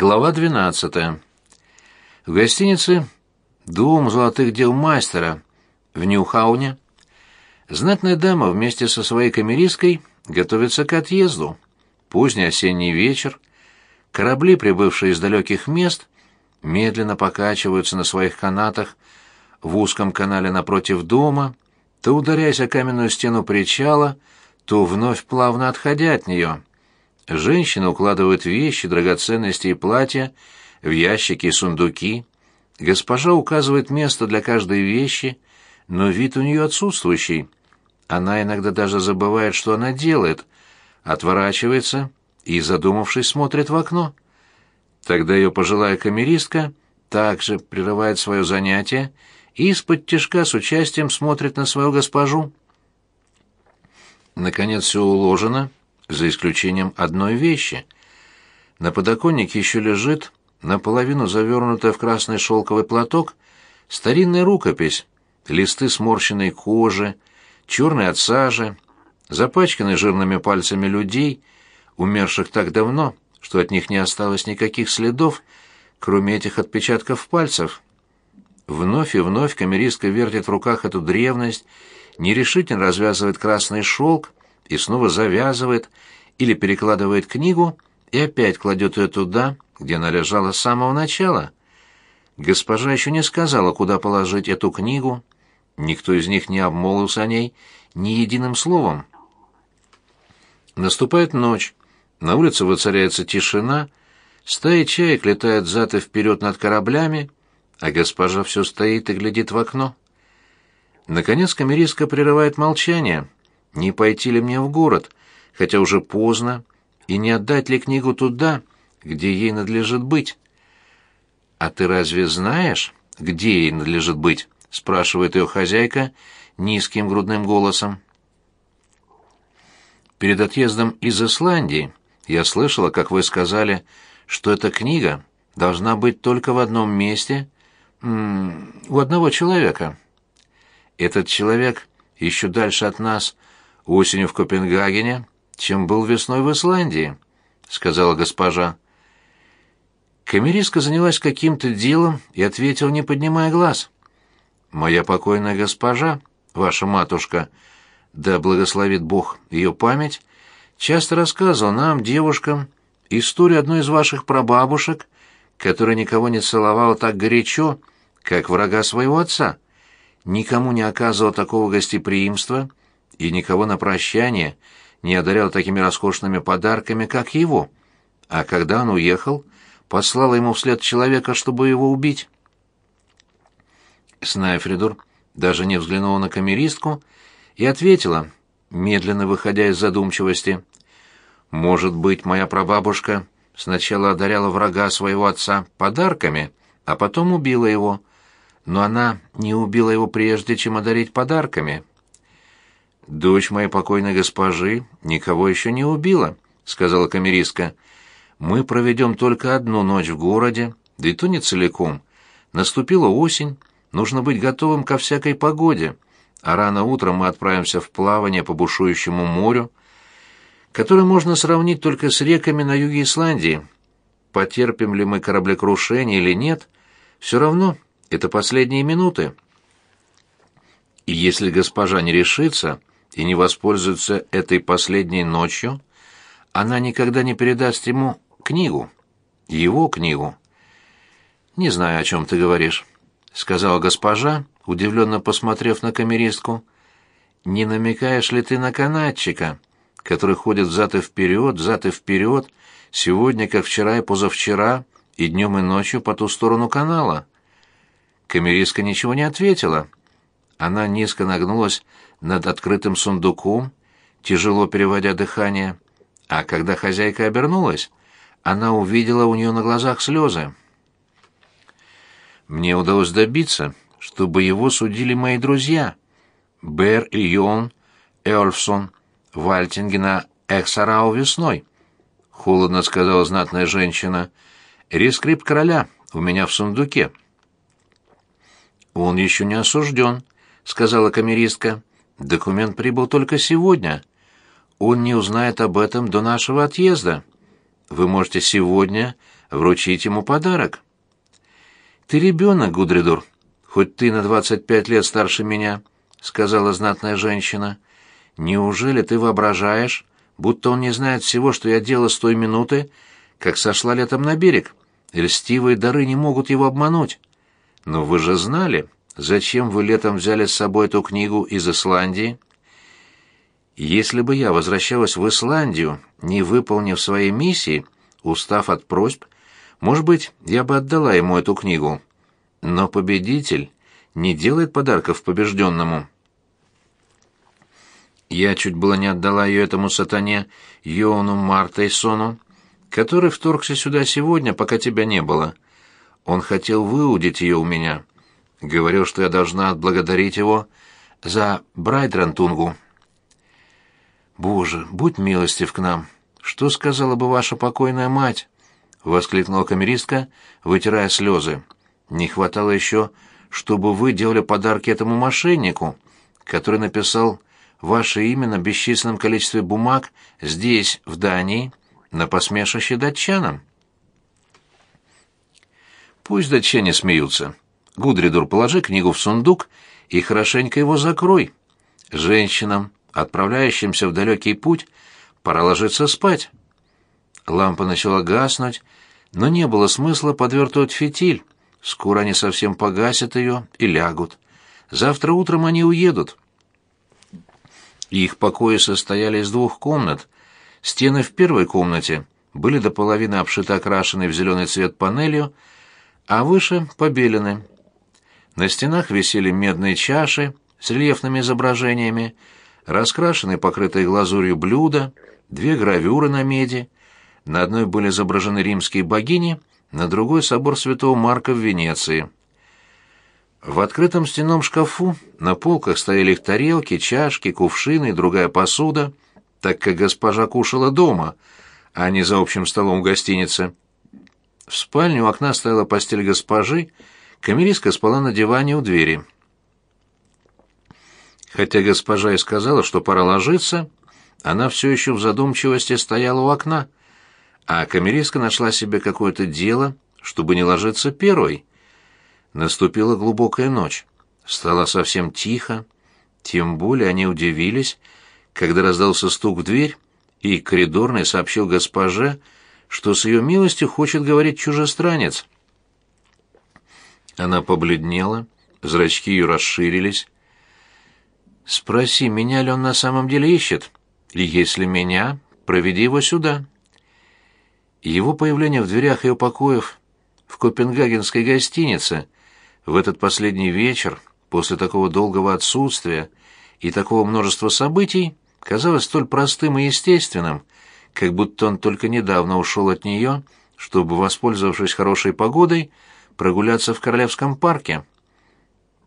Глава 12. В гостинице «Дом золотых дел мастера» в Ньюхауне знатная дама вместе со своей камеристкой готовится к отъезду. Поздний осенний вечер. Корабли, прибывшие из далеких мест, медленно покачиваются на своих канатах в узком канале напротив дома, то ударяясь о каменную стену причала, то вновь плавно отходя от нее. Женщины укладывают вещи, драгоценности и платья в ящики и сундуки. Госпожа указывает место для каждой вещи, но вид у нее отсутствующий. Она иногда даже забывает, что она делает, отворачивается и, задумавшись, смотрит в окно. Тогда ее пожилая камеристка также прерывает свое занятие и из-под тяжка с участием смотрит на свою госпожу. Наконец все уложено, за исключением одной вещи. На подоконнике еще лежит, наполовину завернутая в красный шелковый платок, старинная рукопись, листы сморщенной кожи, черные от сажи, запачканные жирными пальцами людей, умерших так давно, что от них не осталось никаких следов, кроме этих отпечатков пальцев. Вновь и вновь камеристка вертит в руках эту древность, нерешительно развязывает красный шелк, и снова завязывает или перекладывает книгу и опять кладет ее туда, где она лежала с самого начала. Госпожа еще не сказала, куда положить эту книгу. Никто из них не обмолвился о ней ни единым словом. Наступает ночь. На улице воцаряется тишина. Стаи чаек летают зад и вперед над кораблями, а госпожа все стоит и глядит в окно. Наконец камеристка прерывает молчание — не пойти ли мне в город, хотя уже поздно, и не отдать ли книгу туда, где ей надлежит быть? А ты разве знаешь, где ей надлежит быть? спрашивает ее хозяйка низким грудным голосом. Перед отъездом из Исландии я слышала, как вы сказали, что эта книга должна быть только в одном месте, у одного человека. Этот человек еще дальше от нас осенью в Копенгагене, чем был весной в Исландии», — сказала госпожа. Камеристка занялась каким-то делом и ответила, не поднимая глаз. «Моя покойная госпожа, ваша матушка, да благословит Бог ее память, часто рассказывал нам, девушкам, историю одной из ваших прабабушек, которая никого не целовала так горячо, как врага своего отца, никому не оказывала такого гостеприимства и никого на прощание не одарял такими роскошными подарками, как его. А когда он уехал, послала ему вслед человека, чтобы его убить. Снайфридур даже не взглянула на камеристку и ответила, медленно выходя из задумчивости. «Может быть, моя прабабушка сначала одаряла врага своего отца подарками, а потом убила его, но она не убила его прежде, чем одарить подарками». «Дочь моей покойной госпожи никого еще не убила», — сказала камеристка. «Мы проведем только одну ночь в городе, да и то не целиком. Наступила осень, нужно быть готовым ко всякой погоде, а рано утром мы отправимся в плавание по бушующему морю, которое можно сравнить только с реками на юге Исландии. Потерпим ли мы кораблекрушение или нет, все равно это последние минуты. И если госпожа не решится, и не воспользуется этой последней ночью, она никогда не передаст ему книгу, его книгу. «Не знаю, о чем ты говоришь», — сказала госпожа, удивленно посмотрев на камеристку. «Не намекаешь ли ты на канатчика, который ходит взад и вперед, взад и вперед, сегодня, как вчера и позавчера, и днем и ночью по ту сторону канала?» Камеристка ничего не ответила. Она низко нагнулась над открытым сундуком, тяжело переводя дыхание, а когда хозяйка обернулась, она увидела у нее на глазах слезы. Мне удалось добиться, чтобы его судили мои друзья. Бер и Йон, Эльфсон, Вальтингена, Эксарау весной. Холодно сказала знатная женщина. Рескрипт короля у меня в сундуке. Он еще не осужден, сказала камеристка. Документ прибыл только сегодня. Он не узнает об этом до нашего отъезда. Вы можете сегодня вручить ему подарок. «Ты ребенок, Гудридур, хоть ты на двадцать пять лет старше меня», — сказала знатная женщина. «Неужели ты воображаешь, будто он не знает всего, что я делала с той минуты, как сошла летом на берег? Льстивые дары не могут его обмануть. Но вы же знали, зачем вы летом взяли с собой эту книгу из Исландии?» Если бы я возвращалась в Исландию, не выполнив своей миссии, устав от просьб, может быть, я бы отдала ему эту книгу. Но победитель не делает подарков побежденному. Я чуть было не отдала ее этому сатане Йону Мартейсону, который вторгся сюда сегодня, пока тебя не было. Он хотел выудить ее у меня. Говорил, что я должна отблагодарить его за Брайдратунгу. Боже, будь милостив к нам. Что сказала бы ваша покойная мать? воскликнула камеристка, вытирая слезы. Не хватало еще, чтобы вы делали подарки этому мошеннику, который написал ваше имя на бесчисленном количестве бумаг здесь, в Дании, на посмешище датчанам. Пусть датчане смеются. Гудридур, положи книгу в сундук и хорошенько его закрой. Женщинам, отправляющимся в далекий путь, пора ложиться спать. Лампа начала гаснуть, но не было смысла подвертывать фитиль. Скоро они совсем погасят ее и лягут. Завтра утром они уедут. Их покои состояли из двух комнат. Стены в первой комнате были до половины обшиты окрашенной в зеленый цвет панелью, а выше — побелены. На стенах висели медные чаши с рельефными изображениями, раскрашенные покрытые глазурью блюда, две гравюры на меди. На одной были изображены римские богини, на другой — собор святого Марка в Венеции. В открытом стенном шкафу на полках стояли их тарелки, чашки, кувшины и другая посуда, так как госпожа кушала дома, а не за общим столом в гостинице. В спальне у окна стояла постель госпожи, камеристка спала на диване у двери. Хотя госпожа и сказала, что пора ложиться, она все еще в задумчивости стояла у окна, а камеристка нашла себе какое-то дело, чтобы не ложиться первой. Наступила глубокая ночь. Стало совсем тихо. Тем более они удивились, когда раздался стук в дверь, и коридорный сообщил госпоже, что с ее милостью хочет говорить чужестранец. Она побледнела, зрачки ее расширились, Спроси, меня ли он на самом деле ищет. И если меня, проведи его сюда. Его появление в дверях ее покоев в копенгагенской гостинице в этот последний вечер, после такого долгого отсутствия и такого множества событий, казалось столь простым и естественным, как будто он только недавно ушел от нее, чтобы, воспользовавшись хорошей погодой, прогуляться в Королевском парке.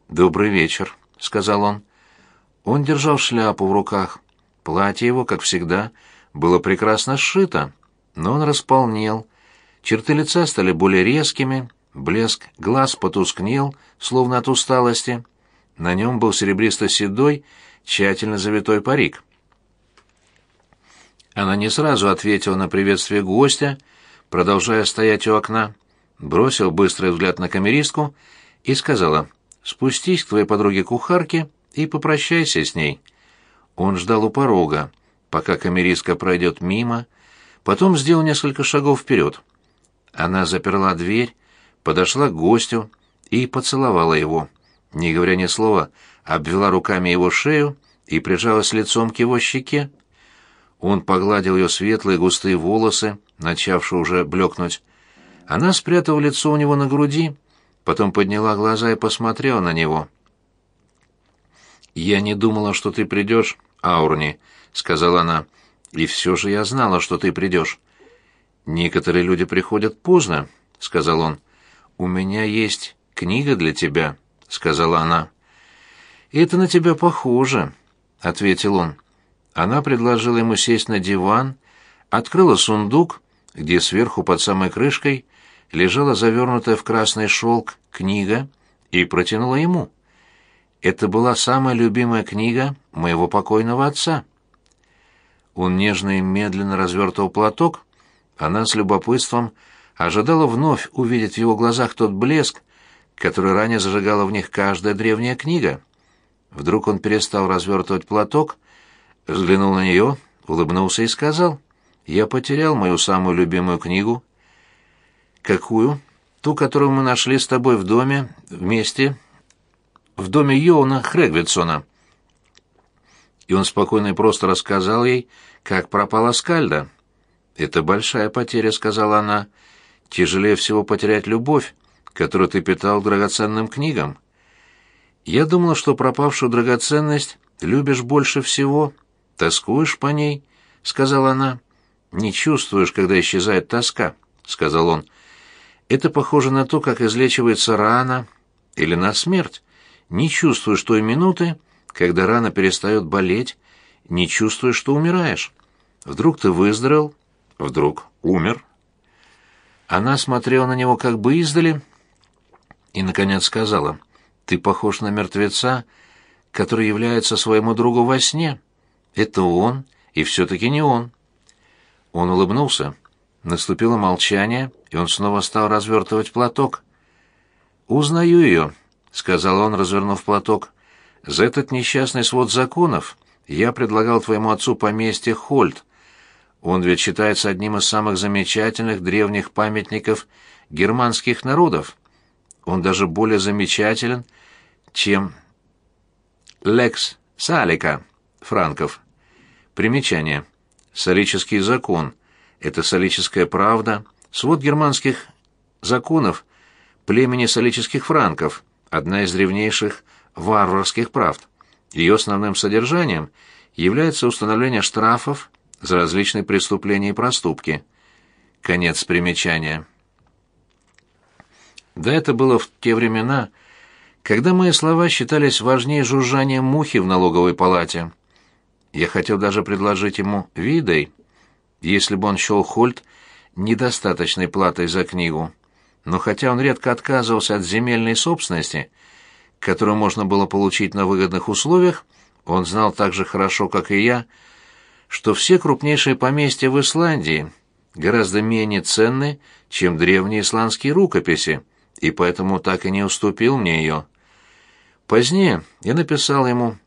«Добрый вечер», — сказал он. Он держал шляпу в руках. Платье его, как всегда, было прекрасно сшито, но он располнел. Черты лица стали более резкими, блеск глаз потускнел, словно от усталости. На нем был серебристо-седой, тщательно завитой парик. Она не сразу ответила на приветствие гостя, продолжая стоять у окна, бросил быстрый взгляд на камеристку и сказала «Спустись к твоей подруге-кухарке и попрощайся с ней». Он ждал у порога, пока камеристка пройдет мимо, потом сделал несколько шагов вперед. Она заперла дверь, подошла к гостю и поцеловала его. Не говоря ни слова, обвела руками его шею и прижалась лицом к его щеке. Он погладил ее светлые густые волосы, начавшие уже блекнуть. Она спрятала лицо у него на груди, потом подняла глаза и посмотрела на него. «Я не думала, что ты придешь, Аурни», — сказала она. «И все же я знала, что ты придешь». «Некоторые люди приходят поздно», — сказал он. «У меня есть книга для тебя», — сказала она. «Это на тебя похоже», — ответил он. Она предложила ему сесть на диван, открыла сундук, где сверху под самой крышкой лежала завернутая в красный шелк книга, и протянула ему. Это была самая любимая книга моего покойного отца. Он нежно и медленно развертывал платок, она с любопытством ожидала вновь увидеть в его глазах тот блеск, который ранее зажигала в них каждая древняя книга. Вдруг он перестал развертывать платок, взглянул на нее, улыбнулся и сказал, «Я потерял мою самую любимую книгу». «Какую?» «Ту, которую мы нашли с тобой в доме, вместе, в доме Йоуна Хрегвитсона». И он спокойно и просто рассказал ей, как пропала Скальда. «Это большая потеря», — сказала она. «Тяжелее всего потерять любовь, которую ты питал драгоценным книгам. Я думала, что пропавшую драгоценность любишь больше всего, тоскуешь по ней», — сказала она. «Не чувствуешь, когда исчезает тоска», — сказал он. «Это похоже на то, как излечивается рана или на смерть. Не чувствуешь той минуты, когда рана перестает болеть, не чувствуешь, что умираешь. Вдруг ты выздоровел, вдруг умер». Она смотрела на него как бы издали и, наконец, сказала, «Ты похож на мертвеца, который является своему другу во сне. Это он, и все-таки не он». Он улыбнулся. Наступило молчание, и он снова стал развертывать платок. «Узнаю ее», — сказал он, развернув платок. «За этот несчастный свод законов я предлагал твоему отцу поместье Хольт. Он ведь считается одним из самых замечательных древних памятников германских народов. Он даже более замечателен, чем Лекс Салика, Франков. Примечание. Солический закон — это солическая правда, свод германских законов племени солических франков, одна из древнейших варварских правд. Ее основным содержанием является установление штрафов за различные преступления и проступки. Конец примечания. Да это было в те времена, когда мои слова считались важнее жужжания мухи в налоговой палате. Я хотел даже предложить ему видой, если бы он счел Хольт недостаточной платой за книгу. Но хотя он редко отказывался от земельной собственности, которую можно было получить на выгодных условиях, он знал так же хорошо, как и я, что все крупнейшие поместья в Исландии гораздо менее ценны, чем древние исландские рукописи, и поэтому так и не уступил мне ее. Позднее я написал ему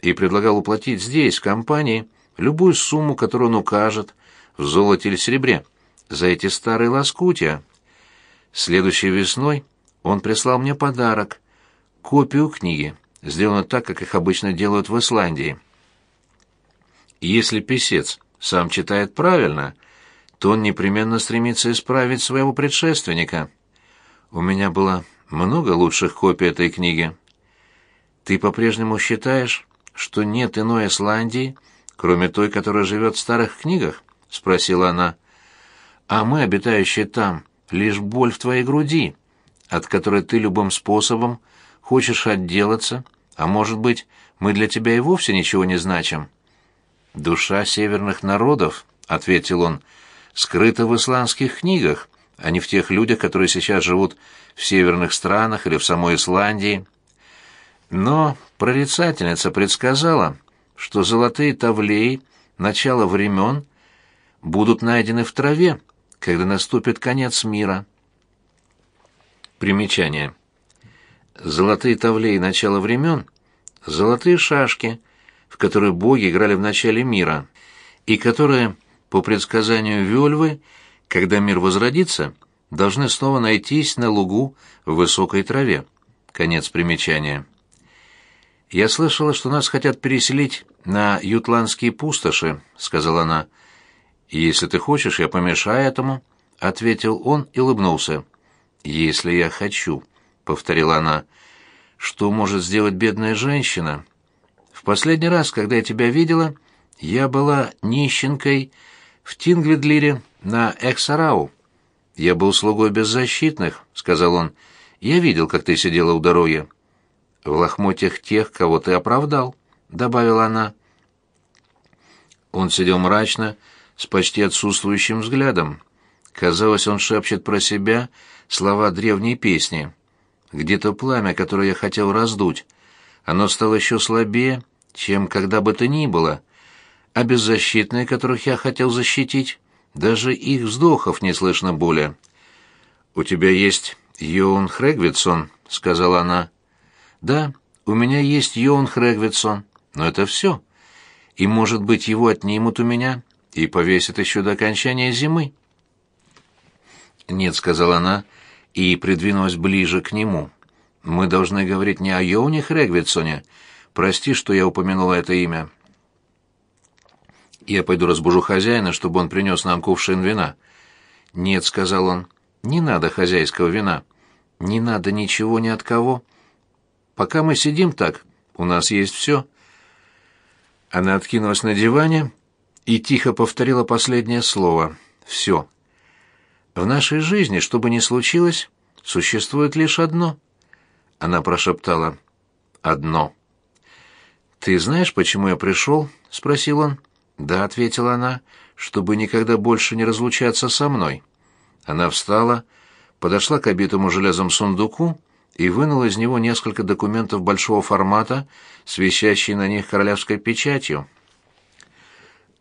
и предлагал уплатить здесь, в компании, любую сумму, которую он укажет, в золоте или серебре, за эти старые лоскутья. Следующей весной он прислал мне подарок — копию книги, сделанную так, как их обычно делают в Исландии. Если писец сам читает правильно, то он непременно стремится исправить своего предшественника. У меня было много лучших копий этой книги. Ты по-прежнему считаешь, что нет иной Исландии, кроме той, которая живет в старых книгах?» — спросила она. «А мы, обитающие там, лишь боль в твоей груди, от которой ты любым способом хочешь отделаться, а может быть, мы для тебя и вовсе ничего не значим». «Душа северных народов», — ответил он, — «скрыта в исландских книгах, а не в тех людях, которые сейчас живут в северных странах или в самой Исландии». Но прорицательница предсказала, что золотые тавлеи начала времен будут найдены в траве, когда наступит конец мира. Примечание. Золотые тавлеи начала времен — золотые шашки, в которые боги играли в начале мира, и которые, по предсказанию Вельвы, когда мир возродится, должны снова найтись на лугу в высокой траве. Конец примечания. «Я слышала, что нас хотят переселить на ютландские пустоши», — сказала она. «Если ты хочешь, я помешаю этому», — ответил он и улыбнулся. «Если я хочу», — повторила она. «Что может сделать бедная женщина?» «В последний раз, когда я тебя видела, я была нищенкой в Тингведлире на Эксарау. Я был слугой беззащитных», — сказал он. «Я видел, как ты сидела у дороги в лохмотьях тех, кого ты оправдал», — добавила она. Он сидел мрачно, с почти отсутствующим взглядом. Казалось, он шепчет про себя слова древней песни. «Где-то пламя, которое я хотел раздуть. Оно стало еще слабее, чем когда бы то ни было. А беззащитные, которых я хотел защитить, даже их вздохов не слышно более. «У тебя есть Йоун Хрегвитсон», — сказала она. «Да, у меня есть Йоун Хрегвитсон, но это все. И, может быть, его отнимут у меня и повесят еще до окончания зимы». «Нет», — сказала она и придвинулась ближе к нему. «Мы должны говорить не о Йоуне Хрегвитсоне. Прости, что я упомянула это имя». «Я пойду разбужу хозяина, чтобы он принес нам кувшин вина». «Нет», — сказал он, — «не надо хозяйского вина. Не надо ничего ни от кого. Пока мы сидим так, у нас есть все». Она откинулась на диване и тихо повторила последнее слово «все». В нашей жизни, что бы ни случилось, существует лишь одно. Она прошептала «одно». «Ты знаешь, почему я пришел?» — спросил он. «Да», — ответила она, — «чтобы никогда больше не разлучаться со мной». Она встала, подошла к обитому железом сундуку и вынула из него несколько документов большого формата с висящей на них королевской печатью.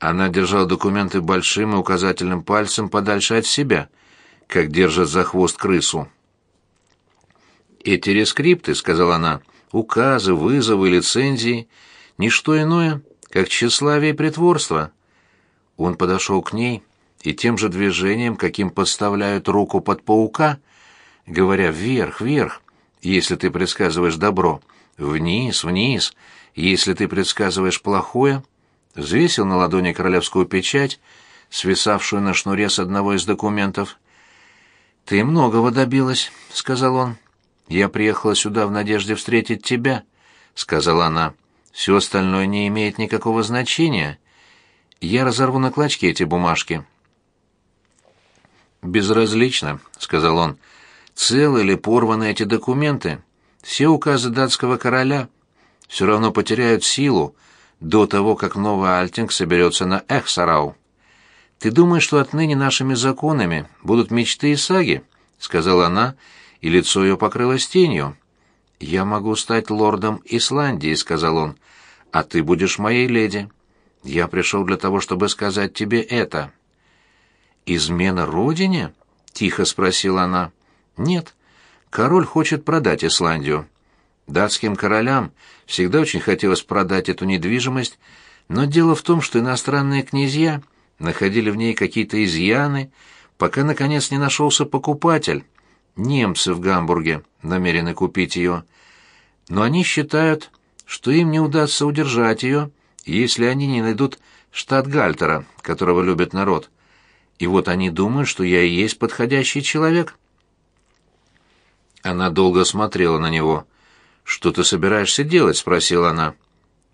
Она держала документы большим и указательным пальцем подальше от себя — как держат за хвост крысу. «Эти рескрипты», — сказала она, — «указы, вызовы, лицензии — ничто иное, как тщеславие и притворство». Он подошел к ней и тем же движением, каким подставляют руку под паука, говоря «вверх, вверх», если ты предсказываешь добро, «вниз, вниз», если ты предсказываешь плохое, взвесил на ладони королевскую печать, свисавшую на шнуре с одного из документов, «Ты многого добилась», — сказал он. «Я приехала сюда в надежде встретить тебя», — сказала она. «Все остальное не имеет никакого значения. Я разорву на клочки эти бумажки». «Безразлично», — сказал он. «Целы или порваны эти документы? Все указы датского короля все равно потеряют силу до того, как новый Альтинг соберется на Эхсарау». «Ты думаешь, что отныне нашими законами будут мечты и саги?» — сказала она, и лицо ее покрылось тенью. «Я могу стать лордом Исландии», — сказал он, — «а ты будешь моей леди. Я пришел для того, чтобы сказать тебе это». «Измена родине?» — тихо спросила она. «Нет. Король хочет продать Исландию. Датским королям всегда очень хотелось продать эту недвижимость, но дело в том, что иностранные князья находили в ней какие-то изъяны, пока, наконец, не нашелся покупатель. Немцы в Гамбурге намерены купить ее. Но они считают, что им не удастся удержать ее, если они не найдут штатгальтера, которого любит народ. И вот они думают, что я и есть подходящий человек. Она долго смотрела на него. «Что ты собираешься делать?» — спросила она.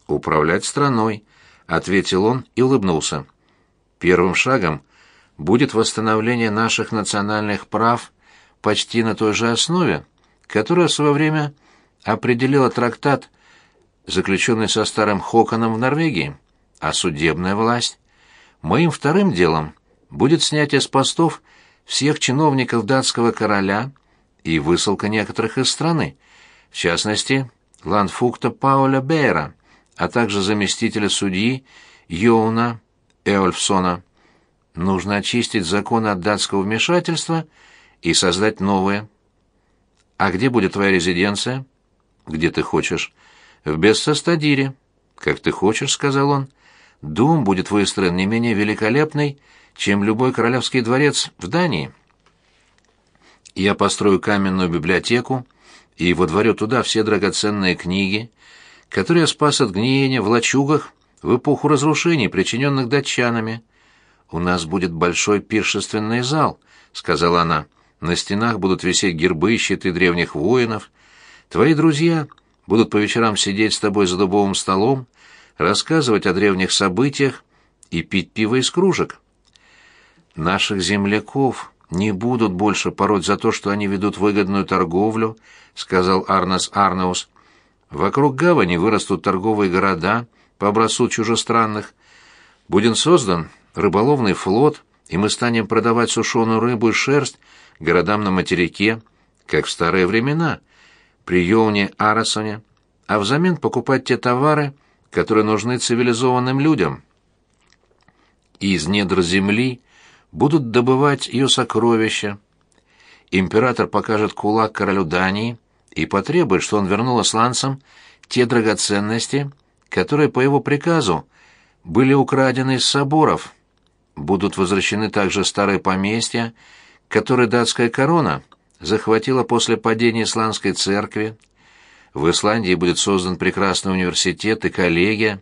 «Управлять страной», — ответил он и улыбнулся. Первым шагом будет восстановление наших национальных прав почти на той же основе, которая в свое время определила трактат, заключенный со старым Хоконом в Норвегии, а судебная власть. Моим вторым делом будет снятие с постов всех чиновников датского короля и высылка некоторых из страны, в частности, ландфукта Пауля Бейра, а также заместителя судьи Йоуна Эольфсона. Нужно очистить законы от датского вмешательства и создать новые. А где будет твоя резиденция? Где ты хочешь? В Бессостадире. Как ты хочешь, сказал он. Дом будет выстроен не менее великолепный, чем любой королевский дворец в Дании. Я построю каменную библиотеку и водворю туда все драгоценные книги, которые спас от гниения в лачугах в эпоху разрушений, причиненных датчанами. «У нас будет большой пиршественный зал», — сказала она. «На стенах будут висеть гербы и щиты древних воинов. Твои друзья будут по вечерам сидеть с тобой за дубовым столом, рассказывать о древних событиях и пить пиво из кружек. Наших земляков не будут больше пороть за то, что они ведут выгодную торговлю», — сказал Арнас Арнаус. «Вокруг гавани вырастут торговые города» по образцу чужестранных. Будет создан рыболовный флот, и мы станем продавать сушеную рыбу и шерсть городам на материке, как в старые времена, при Йоуне Арасоне, а взамен покупать те товары, которые нужны цивилизованным людям. Из недр земли будут добывать ее сокровища, император покажет кулак королю Дании и потребует, что он вернул исландцам те драгоценности, которые по его приказу были украдены из соборов. Будут возвращены также старые поместья, которые датская корона захватила после падения исландской церкви. В Исландии будет создан прекрасный университет и коллегия.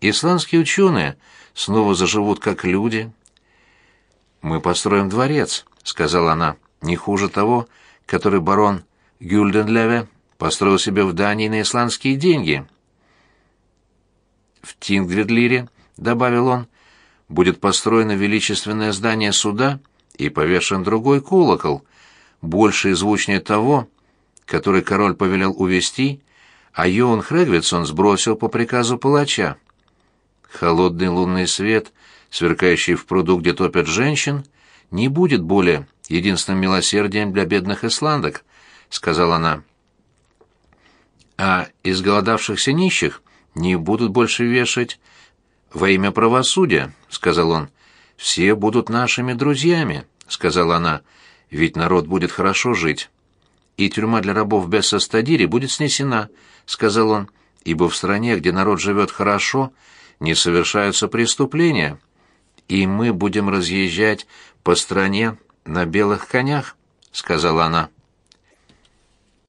Исландские ученые снова заживут как люди. «Мы построим дворец», — сказала она, — «не хуже того, который барон Гюльденлеве построил себе в Дании на исландские деньги». В Тингведлире, — добавил он, — будет построено величественное здание суда и повешен другой колокол, больше и звучнее того, который король повелел увести, а Йоан Хрегвитсон сбросил по приказу палача. Холодный лунный свет, сверкающий в пруду, где топят женщин, не будет более единственным милосердием для бедных исландок, сказала она. А изголодавшихся нищих не будут больше вешать во имя правосудия, сказал он. Все будут нашими друзьями, сказала она. Ведь народ будет хорошо жить. И тюрьма для рабов без состадири будет снесена, сказал он, ибо в стране, где народ живет хорошо, не совершаются преступления. И мы будем разъезжать по стране на белых конях, сказала она.